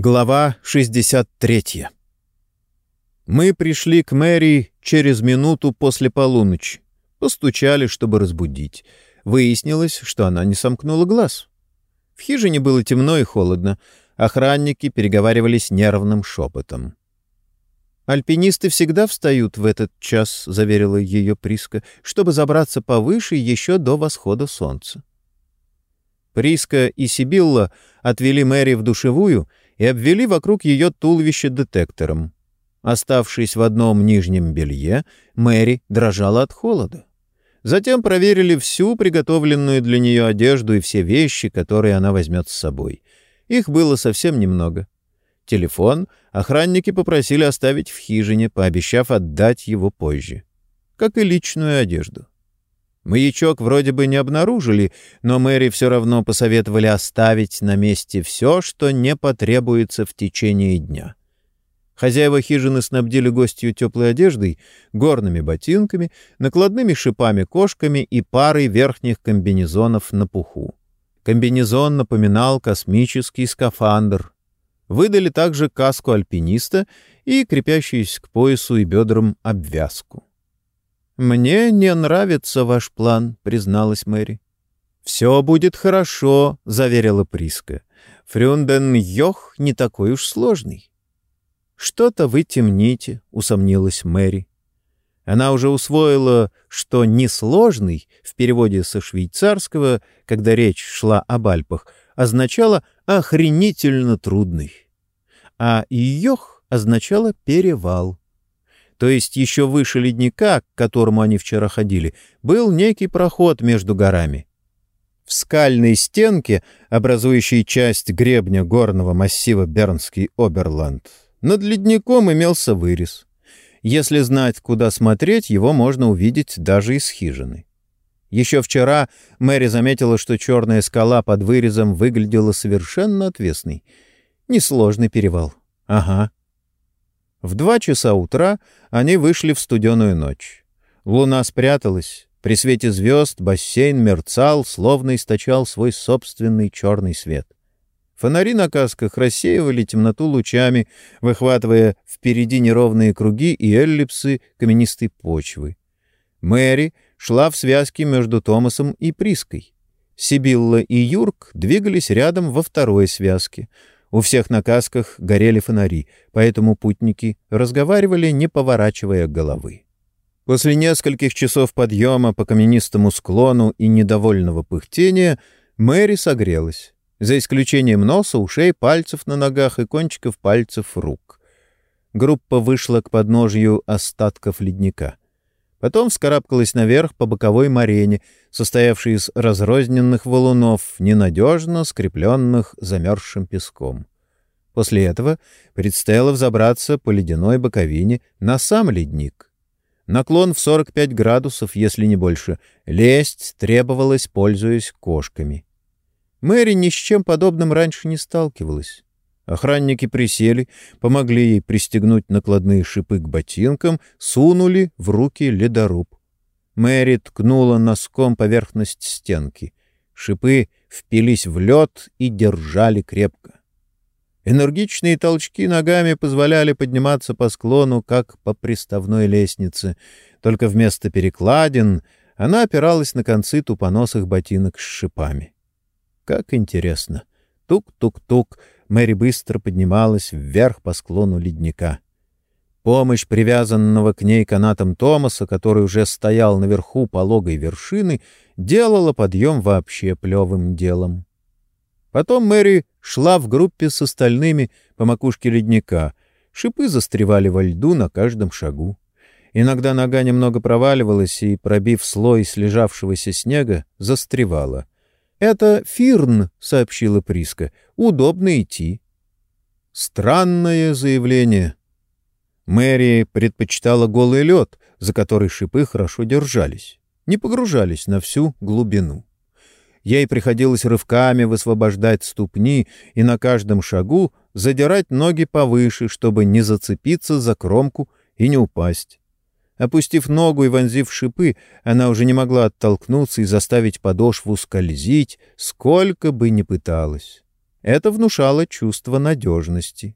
Глава 63 Мы пришли к Мэри через минуту после полуночи. Постучали, чтобы разбудить. Выяснилось, что она не сомкнула глаз. В хижине было темно и холодно. Охранники переговаривались нервным шепотом. «Альпинисты всегда встают в этот час», — заверила ее Приска, «чтобы забраться повыше еще до восхода солнца». Приска и Сибилла отвели Мэри в душевую и обвели вокруг ее туловище детектором. Оставшись в одном нижнем белье, Мэри дрожала от холода. Затем проверили всю приготовленную для нее одежду и все вещи, которые она возьмет с собой. Их было совсем немного. Телефон охранники попросили оставить в хижине, пообещав отдать его позже. Как и личную одежду. Маячок вроде бы не обнаружили, но Мэри все равно посоветовали оставить на месте все, что не потребуется в течение дня. Хозяева хижины снабдили гостью теплой одеждой, горными ботинками, накладными шипами-кошками и парой верхних комбинезонов на пуху. Комбинезон напоминал космический скафандр. Выдали также каску альпиниста и крепящуюся к поясу и бедрам обвязку. «Мне не нравится ваш план», — призналась Мэри. «Все будет хорошо», — заверила Приска. «Фрюнден Йох не такой уж сложный». «Что-то вы темните», — усомнилась Мэри. Она уже усвоила, что «несложный» в переводе со швейцарского, когда речь шла об Альпах, означало «охренительно трудный», а «йох» означало «перевал». То есть еще выше ледника, к которому они вчера ходили, был некий проход между горами. В скальной стенке, образующей часть гребня горного массива Бернский Оберланд, над ледником имелся вырез. Если знать, куда смотреть, его можно увидеть даже из хижины. Еще вчера Мэри заметила, что черная скала под вырезом выглядела совершенно отвесной. Несложный перевал. Ага. В два часа утра они вышли в студеную ночь. Луна спряталась. При свете звезд бассейн мерцал, словно источал свой собственный черный свет. Фонари на касках рассеивали темноту лучами, выхватывая впереди неровные круги и эллипсы каменистой почвы. Мэри шла в связке между Томасом и Приской. Сибилла и Юрк двигались рядом во второй связке — у всех на касках горели фонари, поэтому путники разговаривали, не поворачивая головы. После нескольких часов подъема по каменистому склону и недовольного пыхтения Мэри согрелась, за исключением носа, ушей, пальцев на ногах и кончиков пальцев рук. Группа вышла к подножью остатков ледника. Потом вскарабкалась наверх по боковой марене, состоявшей из разрозненных валунов, ненадежно скрепленных замерзшим песком. После этого предстояло взобраться по ледяной боковине на сам ледник. Наклон в 45 градусов, если не больше. Лезть требовалось, пользуясь кошками. Мэри ни с чем подобным раньше не сталкивалась. Охранники присели, помогли ей пристегнуть накладные шипы к ботинкам, сунули в руки ледоруб. Мэри ткнула носком поверхность стенки. Шипы впились в лед и держали крепко. Энергичные толчки ногами позволяли подниматься по склону, как по приставной лестнице. Только вместо перекладин она опиралась на концы тупоносых ботинок с шипами. Как интересно! Тук-тук-тук — Мэри быстро поднималась вверх по склону ледника. Помощь привязанного к ней канатом Томаса, который уже стоял наверху пологой вершины, делала подъем вообще плевым делом. Потом Мэри шла в группе с остальными по макушке ледника. Шипы застревали во льду на каждом шагу. Иногда нога немного проваливалась и, пробив слой слежавшегося снега, застревала — «Это Фирн», — сообщила Приска. «Удобно идти». Странное заявление. Мэри предпочитала голый лед, за который шипы хорошо держались, не погружались на всю глубину. Ей приходилось рывками высвобождать ступни и на каждом шагу задирать ноги повыше, чтобы не зацепиться за кромку и не упасть. Опустив ногу и вонзив шипы, она уже не могла оттолкнуться и заставить подошву скользить, сколько бы ни пыталась. Это внушало чувство надежности.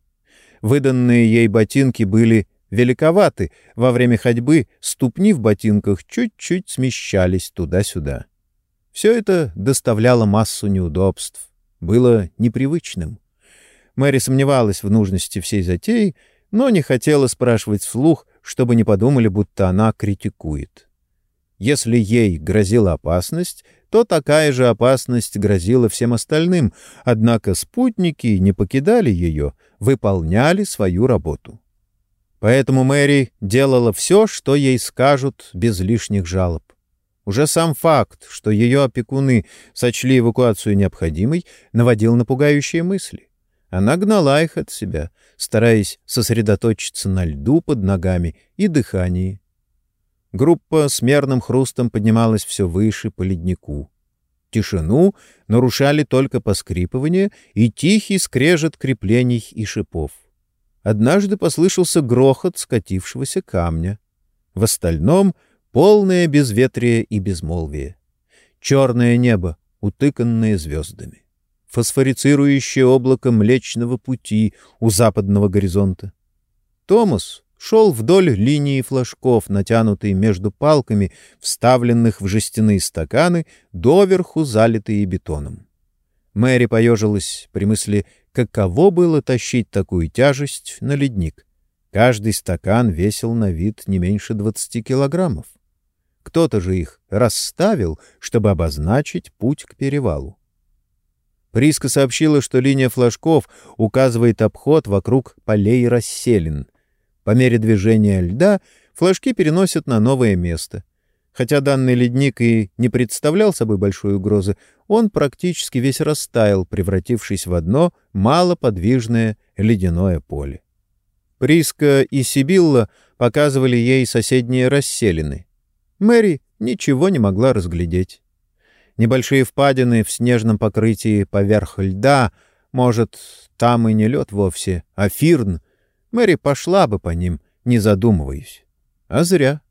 Выданные ей ботинки были великоваты, во время ходьбы ступни в ботинках чуть-чуть смещались туда-сюда. Все это доставляло массу неудобств, было непривычным. Мэри сомневалась в нужности всей затеи, но не хотела спрашивать вслух, чтобы не подумали, будто она критикует. Если ей грозила опасность, то такая же опасность грозила всем остальным, однако спутники не покидали ее, выполняли свою работу. Поэтому Мэри делала все, что ей скажут, без лишних жалоб. Уже сам факт, что ее опекуны сочли эвакуацию необходимой, наводил на пугающие мысли. Она гнала их от себя, стараясь сосредоточиться на льду под ногами и дыхании. Группа с мерным хрустом поднималась все выше по леднику. Тишину нарушали только поскрипывание и тихий скрежет креплений и шипов. Однажды послышался грохот скатившегося камня. В остальном — полное безветрие и безмолвие. Черное небо, утыканное звездами. Фосфорицирующее облако Млечного Пути у западного горизонта. Томас шел вдоль линии флажков, натянутой между палками, вставленных в жестяные стаканы, доверху залитые бетоном. Мэри поежилась при мысли каково было тащить такую тяжесть на ледник. Каждый стакан весил на вид не меньше 20 килограммов. Кто-то же их расставил, чтобы обозначить путь к перевалу. Приска сообщила, что линия флажков указывает обход вокруг полей расселин. По мере движения льда флажки переносят на новое место. Хотя данный ледник и не представлял собой большой угрозы, он практически весь растаял, превратившись в одно малоподвижное ледяное поле. Приска и Сибилла показывали ей соседние расселины. Мэри ничего не могла разглядеть. Небольшие впадины в снежном покрытии поверх льда, может, там и не лед вовсе, а фирн. Мэри пошла бы по ним, не задумываясь. А зря.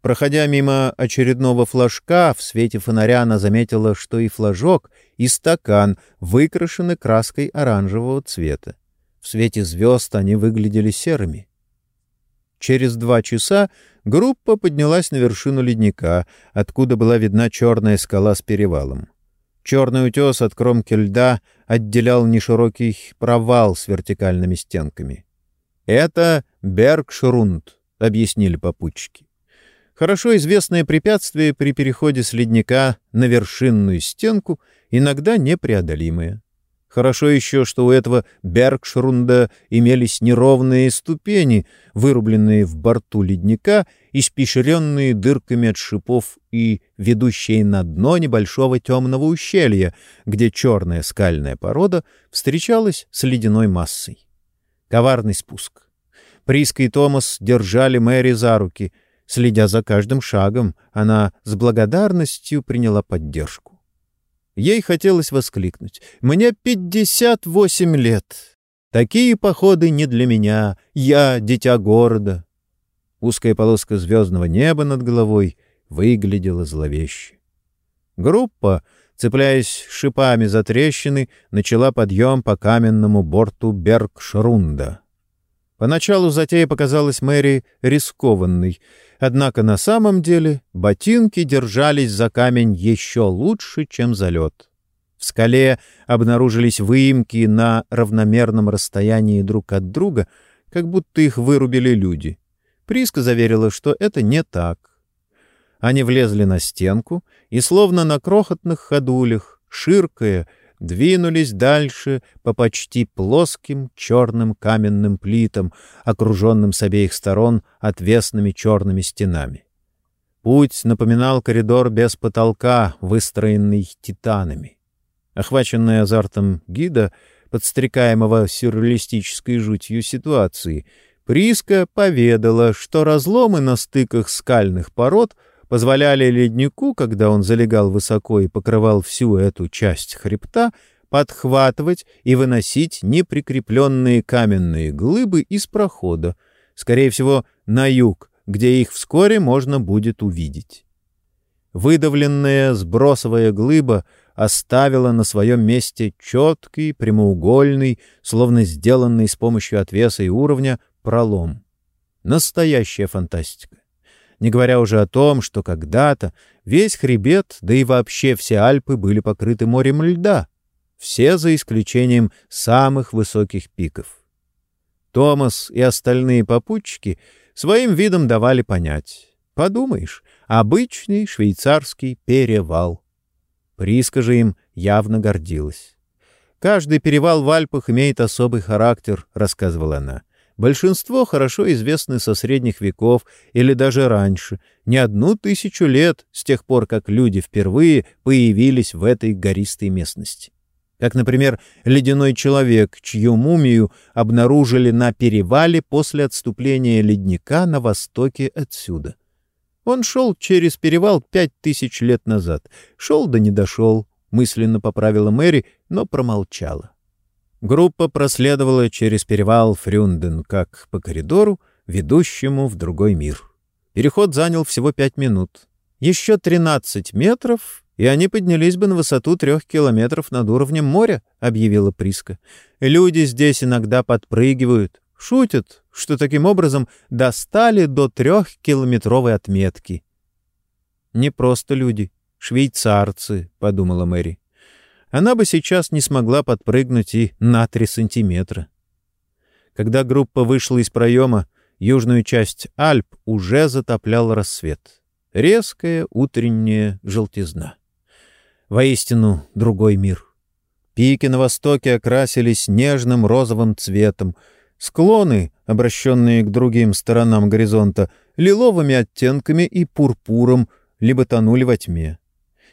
Проходя мимо очередного флажка, в свете фонаря она заметила, что и флажок, и стакан выкрашены краской оранжевого цвета. В свете звезд они выглядели серыми. Через два часа группа поднялась на вершину ледника, откуда была видна черная скала с перевалом. Черный утес от кромки льда отделял неширокий провал с вертикальными стенками. «Это Бергшрунд», — объяснили попутчики. Хорошо известное препятствие при переходе с ледника на вершинную стенку, иногда непреодолимое. Хорошо еще, что у этого Бергшрунда имелись неровные ступени, вырубленные в борту ледника, испещренные дырками от шипов и ведущие на дно небольшого темного ущелья, где черная скальная порода встречалась с ледяной массой. Коварный спуск. Приска и Томас держали Мэри за руки — Следя за каждым шагом, она с благодарностью приняла поддержку. Ей хотелось воскликнуть. «Мне пятьдесят восемь лет. Такие походы не для меня. Я — дитя города». Узкая полоска звездного неба над головой выглядела зловеще. Группа, цепляясь шипами за трещины, начала подъем по каменному борту Бергшрунда. Поначалу затея показалась Мэри рискованной — Однако на самом деле ботинки держались за камень еще лучше, чем за лед. В скале обнаружились выемки на равномерном расстоянии друг от друга, как будто их вырубили люди. Приска заверила, что это не так. Они влезли на стенку и, словно на крохотных ходулях, ширкая, двинулись дальше по почти плоским черным каменным плитам, окруженным с обеих сторон отвесными черными стенами. Путь напоминал коридор без потолка, выстроенный титанами. Охваченная азартом гида, подстрекаемого сюрреалистической жутью ситуации, Приска поведала, что разломы на стыках скальных пород — позволяли леднику, когда он залегал высоко и покрывал всю эту часть хребта, подхватывать и выносить неприкрепленные каменные глыбы из прохода, скорее всего, на юг, где их вскоре можно будет увидеть. Выдавленная сбросовая глыба оставила на своем месте четкий, прямоугольный, словно сделанный с помощью отвеса и уровня, пролом. Настоящая фантастика. Не говоря уже о том, что когда-то весь хребет, да и вообще все Альпы были покрыты морем льда, все за исключением самых высоких пиков. Томас и остальные попутчики своим видом давали понять. Подумаешь, обычный швейцарский перевал. Приска же им явно гордилась. «Каждый перевал в Альпах имеет особый характер», — рассказывала она. «Большинство хорошо известны со средних веков или даже раньше, не одну тысячу лет с тех пор, как люди впервые появились в этой гористой местности. Как, например, ледяной человек, чью мумию обнаружили на перевале после отступления ледника на востоке отсюда. Он шел через перевал пять тысяч лет назад. Шел да не дошел, мысленно поправила Мэри, но промолчала. Группа проследовала через перевал Фрюнден, как по коридору, ведущему в другой мир. Переход занял всего пять минут. Еще тринадцать метров, и они поднялись бы на высоту трех километров над уровнем моря, — объявила Приска. Люди здесь иногда подпрыгивают, Шутят, что таким образом достали до трехкилометровой отметки. «Не просто люди, швейцарцы», — подумала Мэри. Она бы сейчас не смогла подпрыгнуть и на три сантиметра. Когда группа вышла из проема, южную часть Альп уже затоплял рассвет. Резкая утренняя желтизна. Воистину другой мир. Пики на востоке окрасились нежным розовым цветом — Склоны, обращенные к другим сторонам горизонта, лиловыми оттенками и пурпуром, либо тонули во тьме.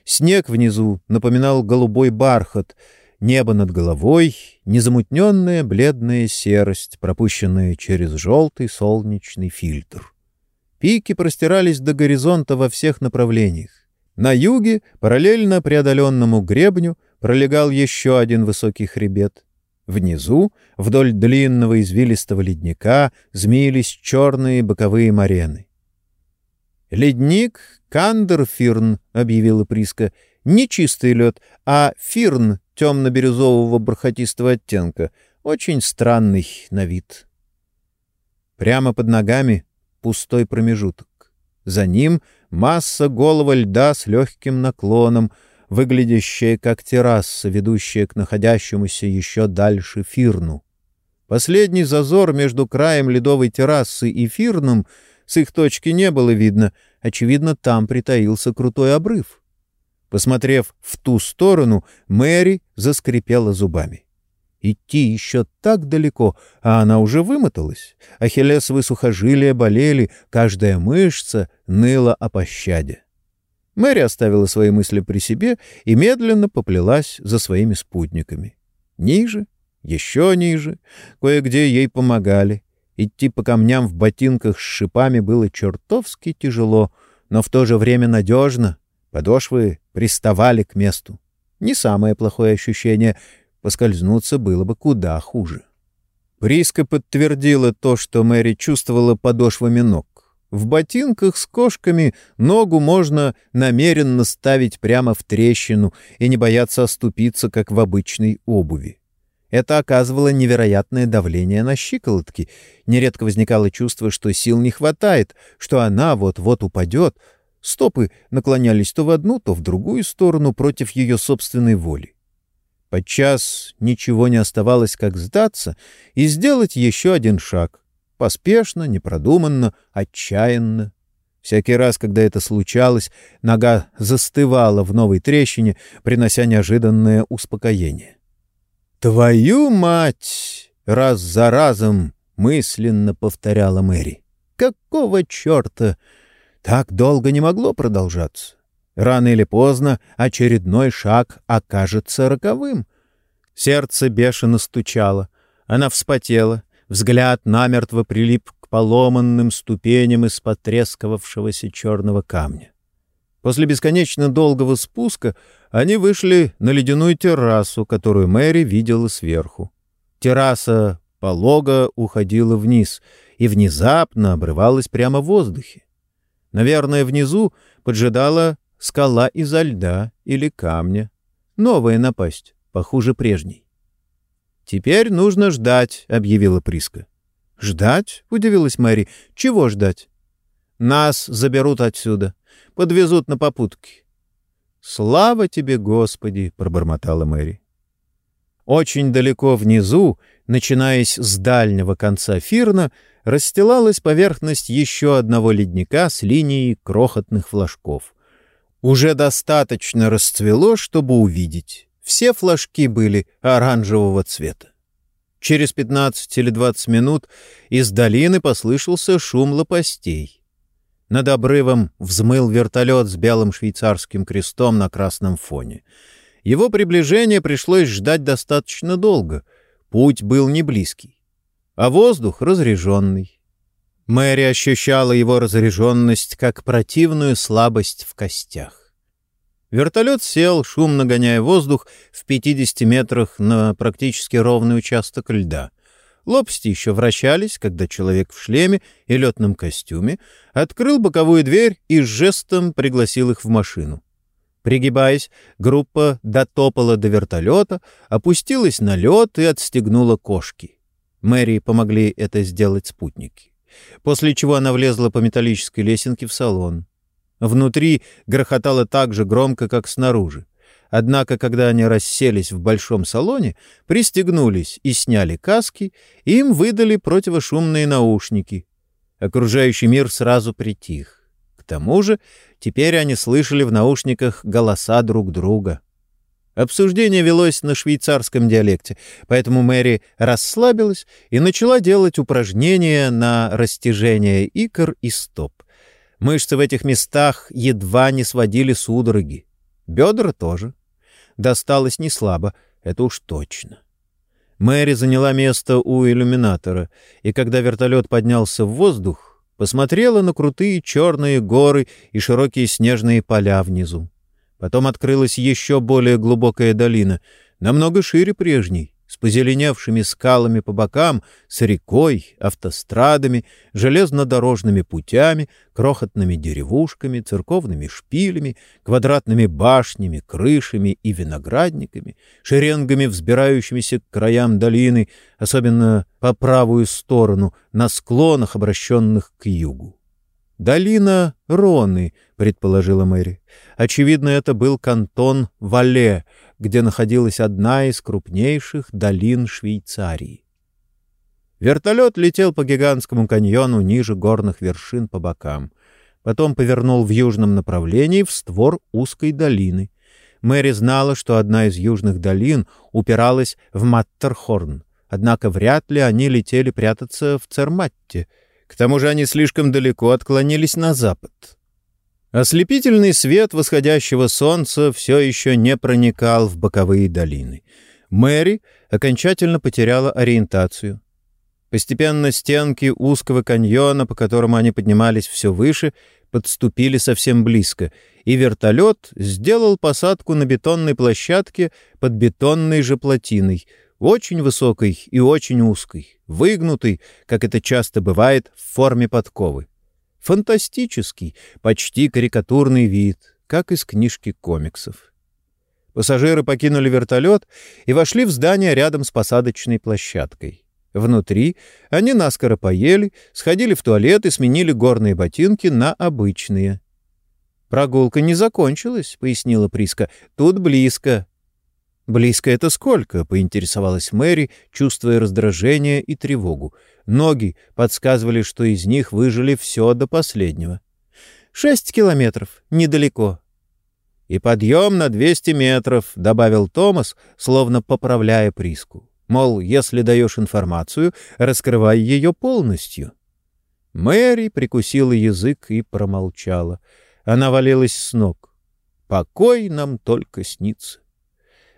Снег внизу напоминал голубой бархат, небо над головой — незамутненная бледная серость, пропущенная через желтый солнечный фильтр. Пики простирались до горизонта во всех направлениях. На юге, параллельно преодоленному гребню, пролегал еще один высокий хребет — Внизу, вдоль длинного извилистого ледника, змеились черные боковые марены. «Ледник Кандерфирн», — объявила Приска, — «не чистый лед, а фирн темно-бирюзового бархатистого оттенка, очень странный на вид». Прямо под ногами пустой промежуток. За ним масса голого льда с легким наклоном — выглядящая как терраса, ведущая к находящемуся еще дальше фирну. Последний зазор между краем ледовой террасы и фирном с их точки не было видно, очевидно, там притаился крутой обрыв. Посмотрев в ту сторону, Мэри заскрипела зубами. Идти еще так далеко, а она уже вымоталась. Ахиллесовы сухожилия болели, каждая мышца ныла о пощаде. Мэри оставила свои мысли при себе и медленно поплелась за своими спутниками. Ниже, еще ниже, кое-где ей помогали. Идти по камням в ботинках с шипами было чертовски тяжело, но в то же время надежно. Подошвы приставали к месту. Не самое плохое ощущение. Поскользнуться было бы куда хуже. Приска подтвердила то, что Мэри чувствовала подошвами ног. В ботинках с кошками ногу можно намеренно ставить прямо в трещину и не бояться оступиться, как в обычной обуви. Это оказывало невероятное давление на щиколотки. Нередко возникало чувство, что сил не хватает, что она вот-вот упадет. Стопы наклонялись то в одну, то в другую сторону против ее собственной воли. Подчас ничего не оставалось, как сдаться и сделать еще один шаг. Поспешно, непродуманно, отчаянно. Всякий раз, когда это случалось, нога застывала в новой трещине, принося неожиданное успокоение. «Твою мать!» — раз за разом мысленно повторяла Мэри. «Какого черта? Так долго не могло продолжаться. Рано или поздно очередной шаг окажется роковым». Сердце бешено стучало. Она вспотела, Взгляд намертво прилип к поломанным ступеням из потрескавшегося черного камня. После бесконечно долгого спуска они вышли на ледяную террасу, которую Мэри видела сверху. Терраса полого уходила вниз и внезапно обрывалась прямо в воздухе. Наверное, внизу поджидала скала изо льда или камня. Новая напасть, похуже прежней. «Теперь нужно ждать», — объявила Приска. «Ждать?» — удивилась Мэри. «Чего ждать?» «Нас заберут отсюда, подвезут на попутки». «Слава тебе, Господи!» — пробормотала Мэри. Очень далеко внизу, начинаясь с дальнего конца Фирна, расстилалась поверхность еще одного ледника с линией крохотных флажков. Уже достаточно расцвело, чтобы увидеть. Все флажки были оранжевого цвета. Через 15 или 20 минут из долины послышался шум лопастей. Над обрывом взмыл вертолет с белым швейцарским крестом на красном фоне. Его приближение пришлось ждать достаточно долго. Путь был не близкий, а воздух разреженный. Мэри ощущала его разреженность как противную слабость в костях. Вертолет сел, шумно гоняя воздух в 50 метрах на практически ровный участок льда. Лопасти еще вращались, когда человек в шлеме и летном костюме открыл боковую дверь и жестом пригласил их в машину. Пригибаясь, группа дотопала до вертолета, опустилась на лед и отстегнула кошки. Мэри помогли это сделать спутники. После чего она влезла по металлической лесенке в салон. Внутри грохотало так же громко, как снаружи. Однако, когда они расселись в большом салоне, пристегнулись и сняли каски, им выдали противошумные наушники. Окружающий мир сразу притих. К тому же теперь они слышали в наушниках голоса друг друга. Обсуждение велось на швейцарском диалекте, поэтому Мэри расслабилась и начала делать упражнения на растяжение икр и стоп. Мышцы в этих местах едва не сводили судороги. Бедра тоже. Досталось не слабо, это уж точно. Мэри заняла место у иллюминатора, и когда вертолет поднялся в воздух, посмотрела на крутые черные горы и широкие снежные поля внизу. Потом открылась еще более глубокая долина, намного шире прежней, с позеленевшими скалами по бокам, с рекой, автострадами, железнодорожными путями, крохотными деревушками, церковными шпилями, квадратными башнями, крышами и виноградниками, шеренгами, взбирающимися к краям долины, особенно по правую сторону, на склонах, обращенных к югу. «Долина Роны», — предположила Мэри. Очевидно, это был кантон Вале, где находилась одна из крупнейших долин Швейцарии. Вертолет летел по гигантскому каньону ниже горных вершин по бокам. Потом повернул в южном направлении в створ узкой долины. Мэри знала, что одна из южных долин упиралась в Маттерхорн, однако вряд ли они летели прятаться в Церматте. К тому же они слишком далеко отклонились на запад. Ослепительный свет восходящего солнца все еще не проникал в боковые долины. Мэри окончательно потеряла ориентацию. Постепенно стенки узкого каньона, по которому они поднимались все выше, подступили совсем близко, и вертолет сделал посадку на бетонной площадке под бетонной же плотиной, очень высокой и очень узкой, выгнутой, как это часто бывает, в форме подковы. Фантастический, почти карикатурный вид, как из книжки комиксов. Пассажиры покинули вертолет и вошли в здание рядом с посадочной площадкой. Внутри они наскоро поели, сходили в туалет и сменили горные ботинки на обычные. «Прогулка не закончилась», — пояснила Приска. «Тут близко». «Близко это сколько?» — поинтересовалась Мэри, чувствуя раздражение и тревогу. Ноги подсказывали, что из них выжили все до последнего. «Шесть километров. Недалеко». «И подъем на двести метров», — добавил Томас, словно поправляя Приску. Мол, если даешь информацию, раскрывай ее полностью. Мэри прикусила язык и промолчала. Она валилась с ног. «Покой нам только снится»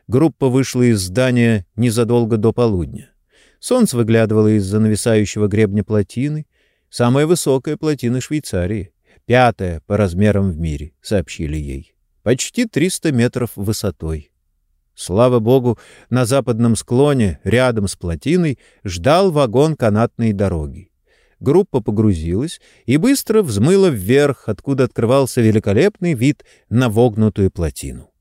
группа вышла из здания незадолго до полудня. Солнце выглядывало из-за нависающего гребня плотины. Самая высокая плотина Швейцарии. Пятая по размерам в мире, сообщили ей. Почти 300 метров высотой. Слава богу, на западном склоне, рядом с плотиной, ждал вагон канатной дороги. группа погрузилась и быстро взмыла вверх, откуда открывался великолепный вид на вогнутую плотину.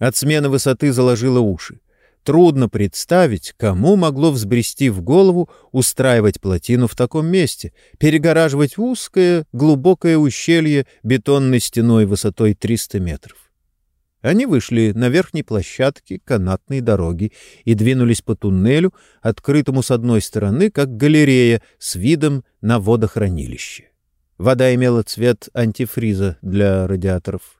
От смены высоты заложило уши. Трудно представить, кому могло взбрести в голову устраивать плотину в таком месте, перегораживать узкое, глубокое ущелье бетонной стеной высотой 300 метров. Они вышли на верхней площадке канатной дороги и двинулись по туннелю, открытому с одной стороны, как галерея с видом на водохранилище. Вода имела цвет антифриза для радиаторов.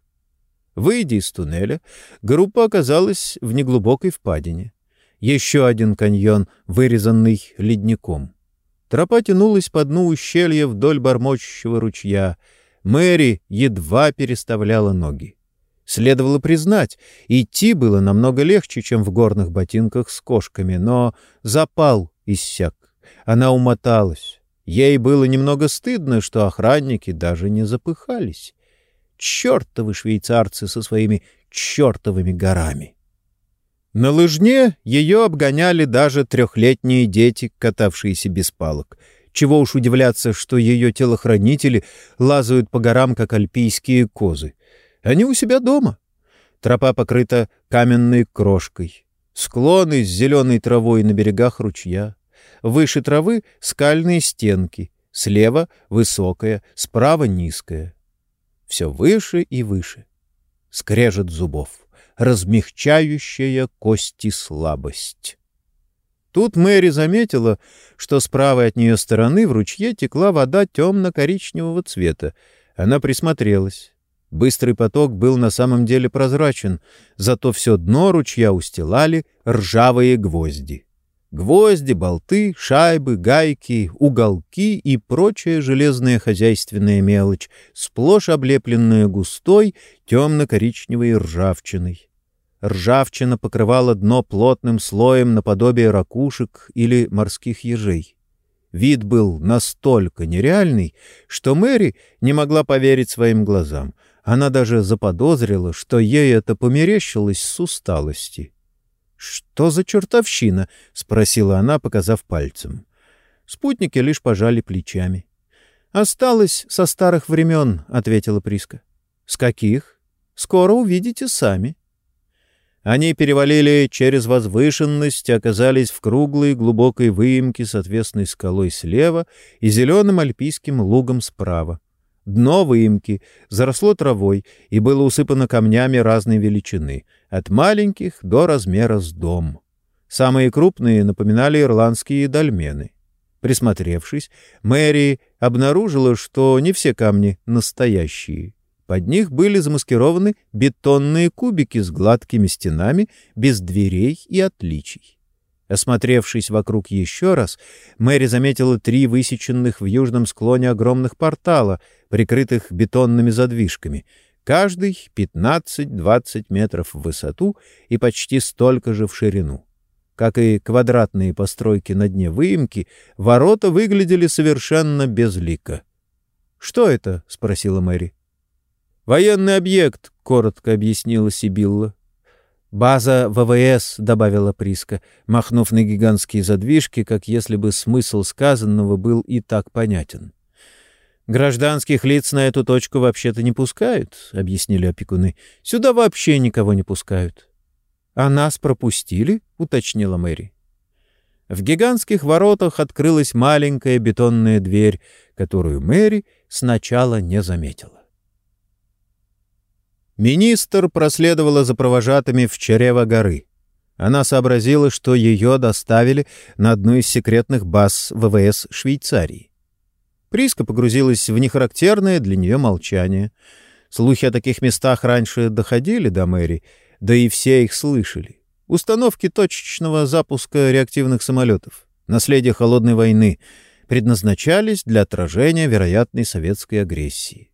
Выйдя из туннеля, группа оказалась в неглубокой впадине. Еще один каньон, вырезанный ледником. Тропа тянулась по дну ущелья вдоль бормочущего ручья. Мэри едва переставляла ноги. Следовало признать, идти было намного легче, чем в горных ботинках с кошками, но запал иссяк. Она умоталась. Ей было немного стыдно, что охранники даже не запыхались. Чертовы швейцарцы со своими чертовыми горами! На лыжне ее обгоняли даже трехлетние дети, катавшиеся без палок. Чего уж удивляться, что ее телохранители лазают по горам, как альпийские козы. Они у себя дома. Тропа покрыта каменной крошкой. Склоны с зеленой травой на берегах ручья. Выше травы — скальные стенки. Слева — высокая, справа — низкая все выше и выше. Скрежет зубов, размягчающая кости слабость. Тут Мэри заметила, что с правой от нее стороны в ручье текла вода темно-коричневого цвета. Она присмотрелась. Быстрый поток был на самом деле прозрачен, зато все дно ручья устилали ржавые гвозди. Гвозди, болты, шайбы, гайки, уголки и прочая железная хозяйственная мелочь, сплошь облепленная густой темно-коричневой ржавчиной. Ржавчина покрывала дно плотным слоем наподобие ракушек или морских ежей. Вид был настолько нереальный, что Мэри не могла поверить своим глазам. Она даже заподозрила, что ей это померещилось с усталости. «Что за чертовщина?» — спросила она, показав пальцем. Спутники лишь пожали плечами. «Осталось со старых времен», — ответила Приска. «С каких? Скоро увидите сами». Они перевалили через возвышенность оказались в круглой глубокой выемке с отвесной скалой слева и зеленым альпийским лугом справа. Дно выемки заросло травой и было усыпано камнями разной величины, от маленьких до размера с дом. Самые крупные напоминали ирландские дольмены. Присмотревшись, Мэри обнаружила, что не все камни настоящие. Под них были замаскированы бетонные кубики с гладкими стенами, без дверей и отличий. Осмотревшись вокруг еще раз, Мэри заметила три высеченных в южном склоне огромных портала, прикрытых бетонными задвижками, каждый 15-20 метров в высоту и почти столько же в ширину. Как и квадратные постройки на дне выемки, ворота выглядели совершенно безлико. «Что это?» — спросила Мэри. «Военный объект», — коротко объяснила Сибилла. «База ВВС», — добавила Приска, махнув на гигантские задвижки, как если бы смысл сказанного был и так понятен. «Гражданских лиц на эту точку вообще-то не пускают», — объяснили опекуны. «Сюда вообще никого не пускают». «А нас пропустили?» — уточнила Мэри. В гигантских воротах открылась маленькая бетонная дверь, которую Мэри сначала не заметила. Министр проследовала за провожатыми в чрево горы. Она сообразила, что ее доставили на одну из секретных баз ВВС Швейцарии. Приска погрузилась в нехарактерное для нее молчание. Слухи о таких местах раньше доходили до Мэри, да и все их слышали. Установки точечного запуска реактивных самолетов, наследие холодной войны, предназначались для отражения вероятной советской агрессии.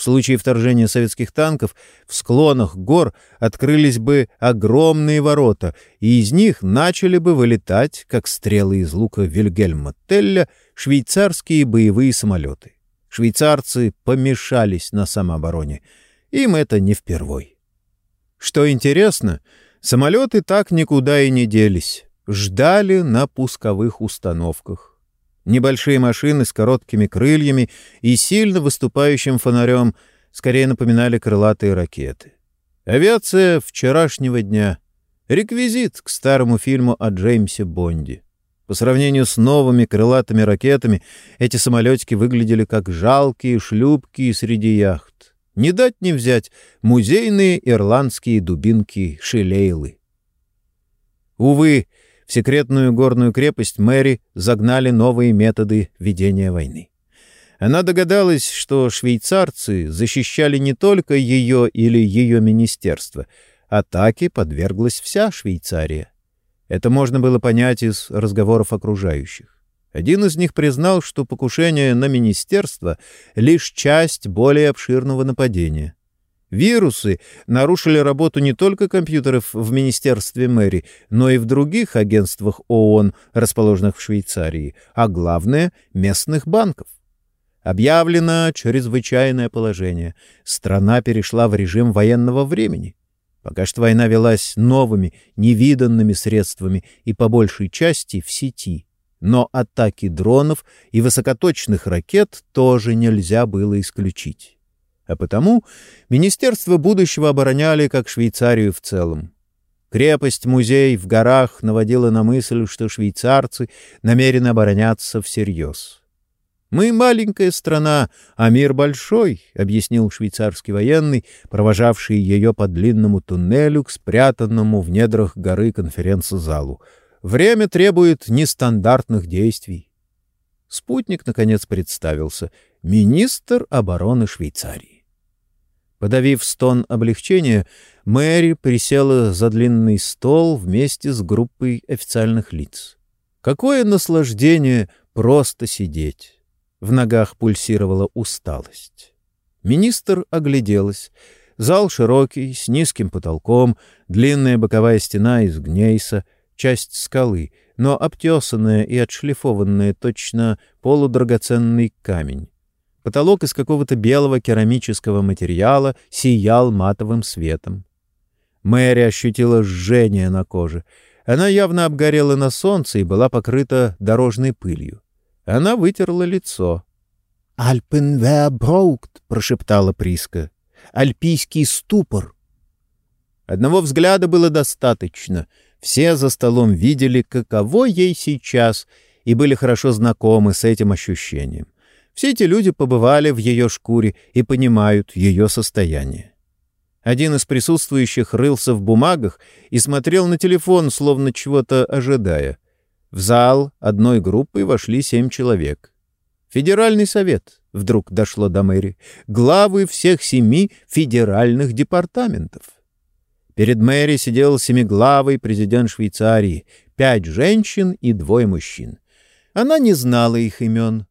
В случае вторжения советских танков в склонах гор открылись бы огромные ворота, и из них начали бы вылетать, как стрелы из лука Вильгельма Телля, швейцарские боевые самолеты. Швейцарцы помешались на самообороне. Им это не впервой. Что интересно, самолеты так никуда и не делись. Ждали на пусковых установках. Небольшие машины с короткими крыльями и сильно выступающим фонарем скорее напоминали крылатые ракеты. Авиация вчерашнего дня. Реквизит к старому фильму о Джеймсе Бонде. По сравнению с новыми крылатыми ракетами, эти самолетики выглядели как жалкие шлюпки среди яхт. Не дать не взять музейные ирландские дубинки Шилейлы. Увы, в секретную горную крепость Мэри загнали новые методы ведения войны. Она догадалась, что швейцарцы защищали не только ее или ее министерство. Атаке подверглась вся Швейцария. Это можно было понять из разговоров окружающих. Один из них признал, что покушение на министерство — лишь часть более обширного нападения. Вирусы нарушили работу не только компьютеров в Министерстве мэри, но и в других агентствах ООН, расположенных в Швейцарии, а главное — местных банков. Объявлено чрезвычайное положение. Страна перешла в режим военного времени. Пока что война велась новыми, невиданными средствами и по большей части в сети. Но атаки дронов и высокоточных ракет тоже нельзя было исключить. А потому Министерство будущего обороняли как Швейцарию в целом. Крепость-музей в горах наводила на мысль, что швейцарцы намерены обороняться всерьез. «Мы маленькая страна, а мир большой», — объяснил швейцарский военный, провожавший ее по длинному туннелю к спрятанному в недрах горы конференц-залу. «Время требует нестандартных действий». Спутник, наконец, представился. Министр обороны Швейцарии. Подавив стон облегчения, Мэри присела за длинный стол вместе с группой официальных лиц. Какое наслаждение просто сидеть! В ногах пульсировала усталость. Министр огляделась. Зал широкий, с низким потолком, длинная боковая стена из гнейса, часть скалы, но обтесанная и отшлифованная точно полудрагоценный камень. Потолок из какого-то белого керамического материала сиял матовым светом. Мэри ощутила жжение на коже. Она явно обгорела на солнце и была покрыта дорожной пылью. Она вытерла лицо. «Альпенвеаброукт», — прошептала Приска. «Альпийский ступор». Одного взгляда было достаточно. Все за столом видели, каково ей сейчас, и были хорошо знакомы с этим ощущением. Все эти люди побывали в ее шкуре и понимают ее состояние. Один из присутствующих рылся в бумагах и смотрел на телефон, словно чего-то ожидая — в зал одной группой вошли семь человек. Федеральный совет, вдруг дошло до мэри, главы всех семи федеральных департаментов. Перед мэри сидел семиглавый президент Швейцарии, пять женщин и двое мужчин. Она не знала их имен.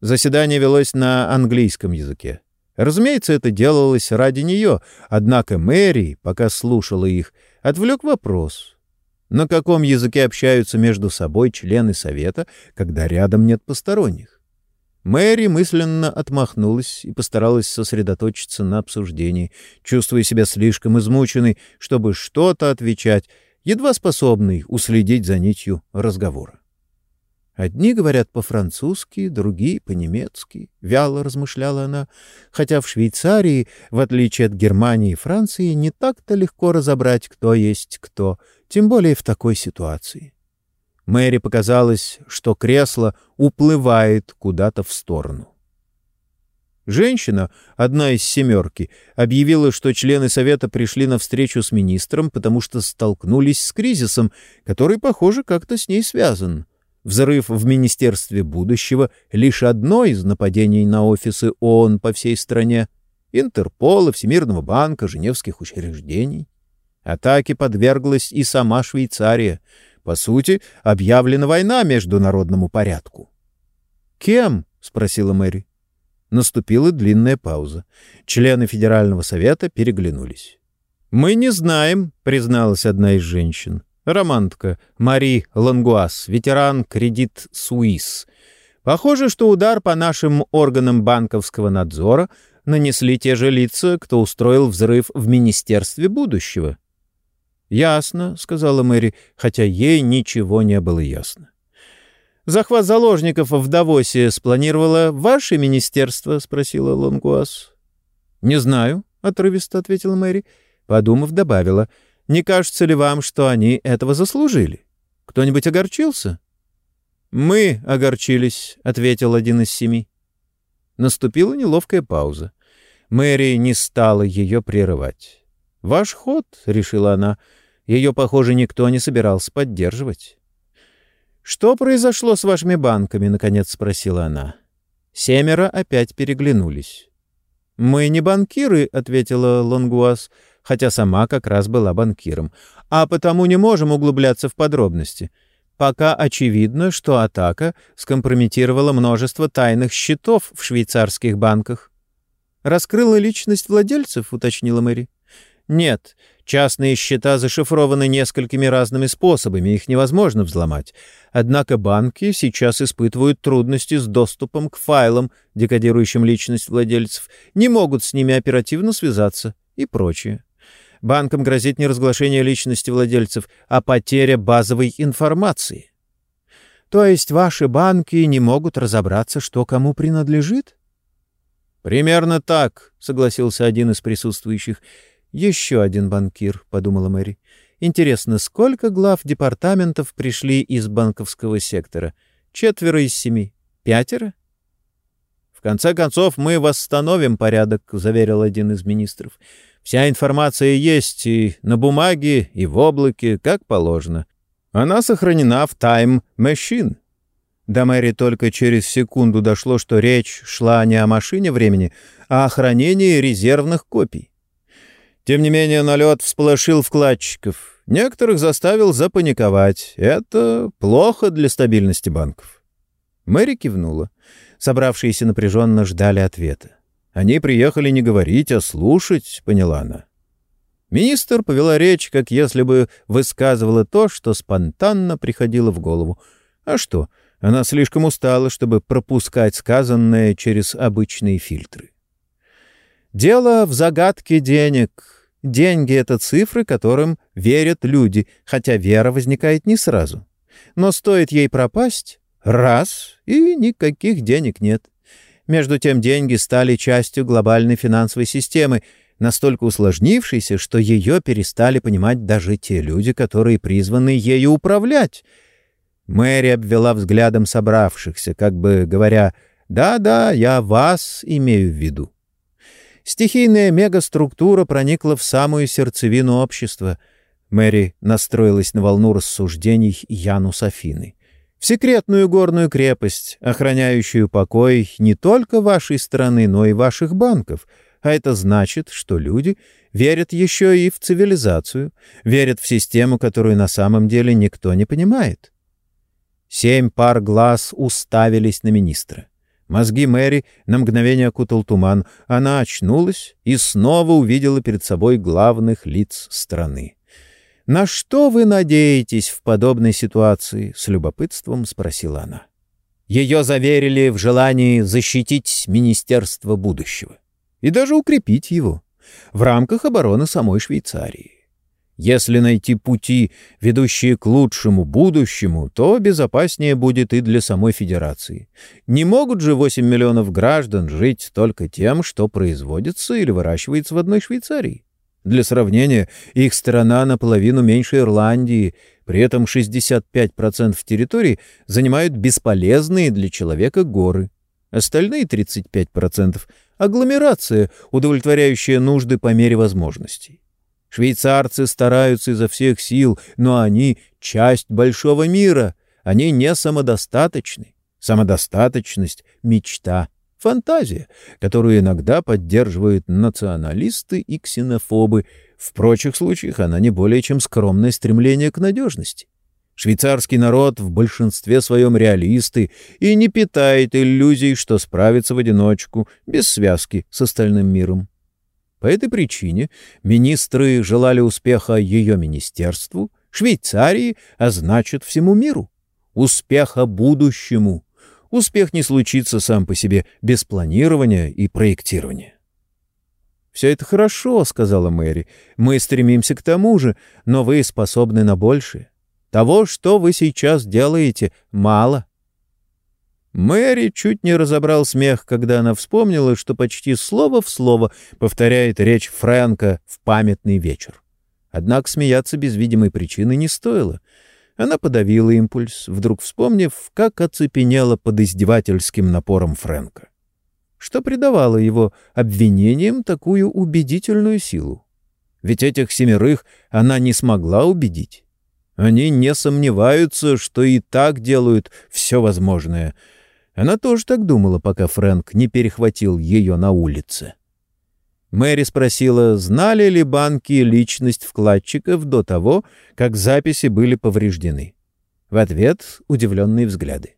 Заседание велось на английском языке. Разумеется, это делалось ради нее, однако Мэри, пока слушала их, отвлек вопрос — на каком языке общаются между собой члены совета, когда рядом нет посторонних? Мэри мысленно отмахнулась и постаралась сосредоточиться на обсуждении, чувствуя себя слишком измученной, чтобы что-то отвечать, едва способной уследить за нитью разговора. Одни говорят по-французски, другие — по-немецки, — вяло размышляла она, хотя в Швейцарии, в отличие от Германии и Франции, не так-то легко разобрать, кто есть кто, тем более в такой ситуации. Мэри показалось, что кресло уплывает куда-то в сторону. Женщина, одна из семерки, объявила, что члены Совета пришли на встречу с министром, потому что столкнулись с кризисом, который, похоже, как-то с ней связан — Взрыв в Министерстве будущего — лишь одно из нападений на офисы ООН по всей стране, Интерпола, Всемирного банка, Женевских учреждений. Атаке подверглась и сама Швейцария. По сути, объявлена война международному порядку. «Кем?» — спросила Мэри. Наступила длинная пауза. Члены Федерального совета переглянулись. «Мы не знаем», — призналась одна из женщин. Романтка Мари Лангуас, ветеран Кредит Суис. Похоже, что удар по нашим органам банковского надзора нанесли те же лица, кто устроил взрыв в Министерстве будущего. «Ясно», — сказала Мэри, хотя ей ничего не было ясно. «Захват заложников в Давосе спланировало ваше министерство?» — спросила Лонгуас. «Не знаю», — отрывисто ответила Мэри. Подумав, добавила. «Не кажется ли вам, что они этого заслужили? Кто-нибудь огорчился?» «Мы огорчились», — ответил один из семи. Наступила неловкая пауза. Мэри не стала ее прерывать. «Ваш ход», — решила она, — ее, похоже, никто не собирался поддерживать. «Что произошло с вашими банками?» — наконец спросила она. Семеро опять переглянулись. «Мы не банкиры», — ответила Лонгуас, хотя сама как раз была банкиром, «а потому не можем углубляться в подробности. Пока очевидно, что атака скомпрометировала множество тайных счетов в швейцарских банках. «Раскрыла личность владельцев?» — уточнила Мэри. «Нет, частные счета зашифрованы несколькими разными способами, их невозможно взломать. Однако банки сейчас испытывают трудности с доступом к файлам, декодирующим личность владельцев, не могут с ними оперативно связаться и прочее. Банкам грозит не разглашение личности владельцев, а потеря базовой информации. То есть ваши банки не могут разобраться, что кому принадлежит? Примерно так, согласился один из присутствующих. Еще один банкир, подумала Мэри. Интересно, сколько глав департаментов пришли из банковского сектора? Четверо из семи? Пятеро? В конце концов, мы восстановим порядок, заверил один из министров. Вся информация есть и на бумаге, и в облаке, как положено. Она сохранена в Time Machine. До Мэри только через секунду дошло, что речь шла не о машине времени, а о хранении резервных копий. Тем не менее, налет всполошил вкладчиков. Некоторых заставил запаниковать. Это плохо для стабильности банков. Мэри кивнула. Собравшиеся напряженно ждали ответа. Они приехали не говорить, а слушать, поняла она. Министр повела речь, как если бы высказывала то, что спонтанно приходило в голову. А что, она слишком устала, чтобы пропускать сказанное через обычные фильтры. Дело в загадке денег. Деньги — это цифры, которым верят люди, хотя вера возникает не сразу. Но стоит ей пропасть — раз — и никаких денег нет. Между тем деньги стали частью глобальной финансовой системы, настолько усложнившейся, что ее перестали понимать даже те люди, которые призваны ею управлять. Мэри обвела взглядом собравшихся, как бы говоря «Да-да, я вас имею в виду». Стихийная мегаструктура проникла в самую сердцевину общества. Мэри настроилась на волну рассуждений Яну Софины в секретную горную крепость, охраняющую покой не только вашей страны, но и ваших банков. А это значит, что люди верят еще и в цивилизацию, верят в систему, которую на самом деле никто не понимает. Семь пар глаз уставились на министра. Мозги Мэри на мгновение окутал туман. Она очнулась и снова увидела перед собой главных лиц страны. «На что вы надеетесь в подобной ситуации?» — с любопытством спросила она. Ее заверили в желании защитить Министерство будущего и даже укрепить его в рамках обороны самой Швейцарии. Если найти пути, ведущие к лучшему будущему, то безопаснее будет и для самой Федерации. Не могут же 8 миллионов граждан жить только тем, что производится или выращивается в одной Швейцарии. Для сравнения, их страна наполовину меньше Ирландии, при этом 65% территории занимают бесполезные для человека горы. Остальные 35% — агломерация, удовлетворяющая нужды по мере возможностей. Швейцарцы стараются изо всех сил, но они — часть большого мира, они не самодостаточны. Самодостаточность — мечта. Фантазия, которую иногда поддерживают националисты и ксенофобы. В прочих случаях она не более чем скромное стремление к надежности. Швейцарский народ в большинстве своем реалисты и не питает иллюзий, что справится в одиночку, без связки с остальным миром. По этой причине министры желали успеха ее министерству, Швейцарии, а значит всему миру, успеха будущему, успех не случится сам по себе без планирования и проектирования. «Все это хорошо», — сказала Мэри. «Мы стремимся к тому же, но вы способны на большее. Того, что вы сейчас делаете, мало. Мэри чуть не разобрал смех, когда она вспомнила, что почти слово в слово повторяет речь Фрэнка в памятный вечер. Однако смеяться без видимой причины не стоило. Она подавила импульс, вдруг вспомнив, как оцепенела под издевательским напором Фрэнка. Что придавало его обвинениям такую убедительную силу? Ведь этих семерых она не смогла убедить. Они не сомневаются, что и так делают все возможное. Она тоже так думала, пока Фрэнк не перехватил ее на улице. Мэри спросила, знали ли банки личность вкладчиков до того, как записи были повреждены. В ответ — удивленные взгляды.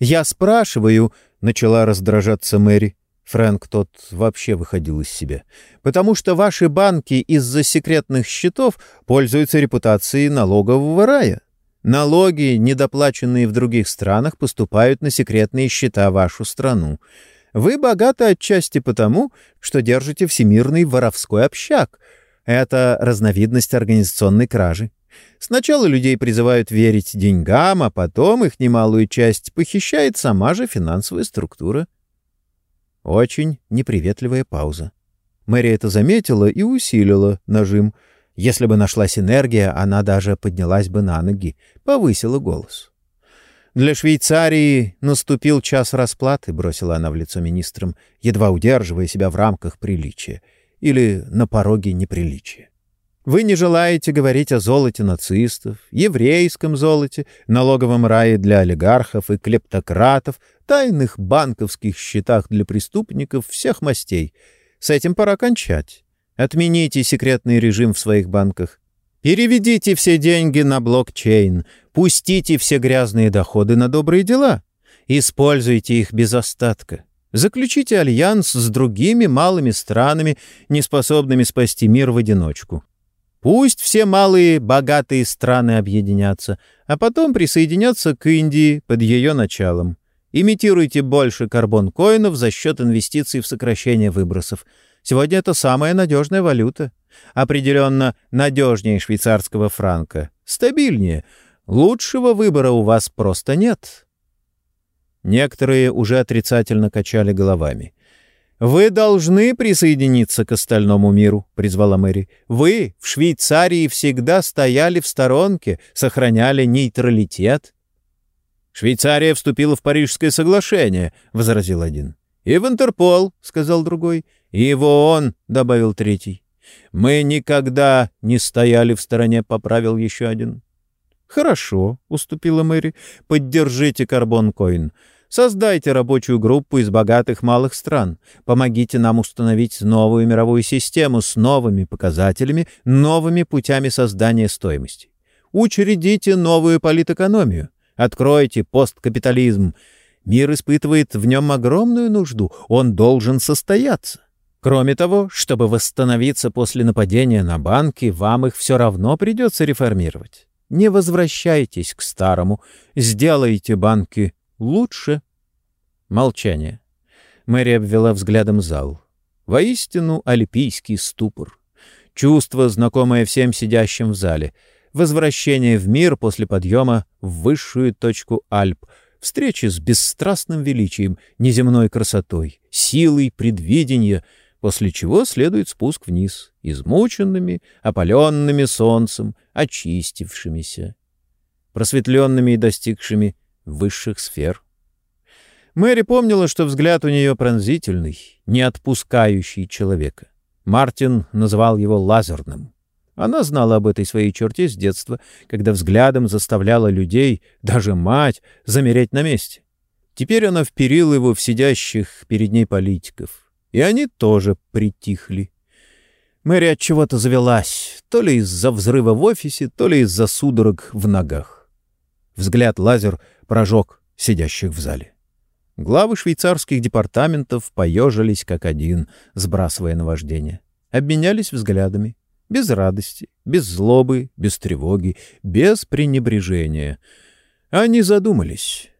«Я спрашиваю», — начала раздражаться Мэри. Фрэнк тот вообще выходил из себя. «Потому что ваши банки из-за секретных счетов пользуются репутацией налогового рая. Налоги, недоплаченные в других странах, поступают на секретные счета вашу страну. Вы богаты отчасти потому, что держите всемирный воровской общак. Это разновидность организационной кражи. Сначала людей призывают верить деньгам, а потом их немалую часть похищает сама же финансовая структура. Очень неприветливая пауза. Мэри это заметила и усилила нажим. Если бы нашлась энергия, она даже поднялась бы на ноги, повысила голос. «Для Швейцарии наступил час расплаты», — бросила она в лицо министрам, едва удерживая себя в рамках приличия или на пороге неприличия. «Вы не желаете говорить о золоте нацистов, еврейском золоте, налоговом рае для олигархов и клептократов, тайных банковских счетах для преступников всех мастей. С этим пора кончать. Отмените секретный режим в своих банках. Переведите все деньги на блокчейн, пустите все грязные доходы на добрые дела, используйте их без остатка. Заключите альянс с другими малыми странами, не способными спасти мир в одиночку. Пусть все малые богатые страны объединятся, а потом присоединятся к Индии под ее началом. Имитируйте больше карбон-коинов за счет инвестиций в сокращение выбросов. Сегодня это самая надежная валюта. Определенно надежнее швейцарского франка. Стабильнее. Лучшего выбора у вас просто нет. Некоторые уже отрицательно качали головами. «Вы должны присоединиться к остальному миру», — призвала Мэри. «Вы в Швейцарии всегда стояли в сторонке, сохраняли нейтралитет». «Швейцария вступила в Парижское соглашение», — возразил один. «И в Интерпол», — сказал другой. «И в ООН», — добавил третий. «Мы никогда не стояли в стороне», — поправил еще один. «Хорошо», — уступила Мэри. «Поддержите карбон-коин. Создайте рабочую группу из богатых малых стран. Помогите нам установить новую мировую систему с новыми показателями, новыми путями создания стоимости. Учредите новую политэкономию. Откройте посткапитализм. Мир испытывает в нем огромную нужду. Он должен состояться. Кроме того, чтобы восстановиться после нападения на банки, вам их все равно придется реформировать. Не возвращайтесь к старому, сделайте банки лучше. Молчание. Мэри обвела взглядом зал. Воистину альпийский ступор. Чувство, знакомое всем сидящим в зале. Возвращение в мир после подъема в высшую точку Альп. Встречи с бесстрастным величием, неземной красотой, силой предвидения — после чего следует спуск вниз, измученными, опаленными солнцем, очистившимися, просветленными и достигшими высших сфер. Мэри помнила, что взгляд у нее пронзительный, не отпускающий человека. Мартин называл его лазерным. Она знала об этой своей черте с детства, когда взглядом заставляла людей, даже мать, замереть на месте. Теперь она вперила его в сидящих перед ней политиков, и они тоже притихли. Мэри от чего-то завелась, то ли из-за взрыва в офисе, то ли из-за судорог в ногах. Взгляд лазер прожег сидящих в зале. Главы швейцарских департаментов поежились как один, сбрасывая наваждение. Обменялись взглядами. Без радости, без злобы, без тревоги, без пренебрежения. Они задумались.